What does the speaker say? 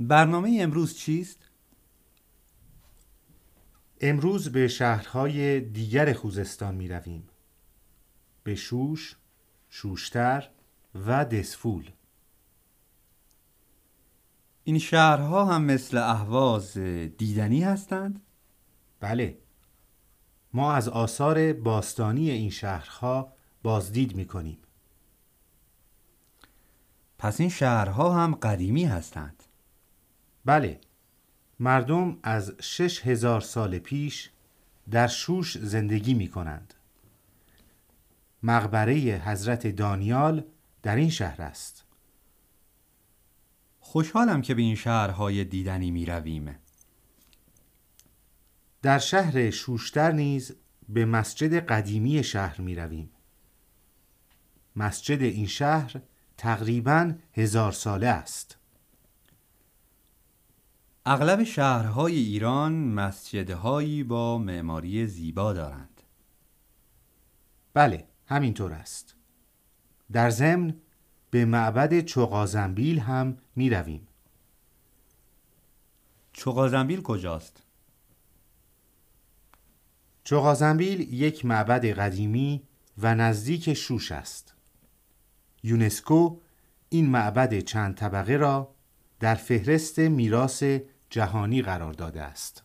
برنامه امروز چیست؟ امروز به شهرهای دیگر خوزستان می رویم. به شوش، شوشتر و دسفول این شهرها هم مثل اهواز دیدنی هستند؟ بله ما از آثار باستانی این شهرها بازدید می کنیم پس این شهرها هم قدیمی هستند بله. مردم از شش هزار سال پیش در شوش زندگی می کنند مقبره حضرت دانیال در این شهر است. خوشحالم که به این شهرهای دیدنی می رویم در شهر شوشتر نیز به مسجد قدیمی شهر می رویم مسجد این شهر تقریبا هزار ساله است. اغلب شهرهای ایران مسجدهایی با معماری زیبا دارند. بله همینطور است. در ضمن به معبد چوغازنبیل هم می رویم چوغازنبیل کجاست؟ چوغازنبیل یک معبد قدیمی و نزدیک شوش است. یونسکو این معبد چند طبقه را در فهرست میراث جهانی قرار داده است.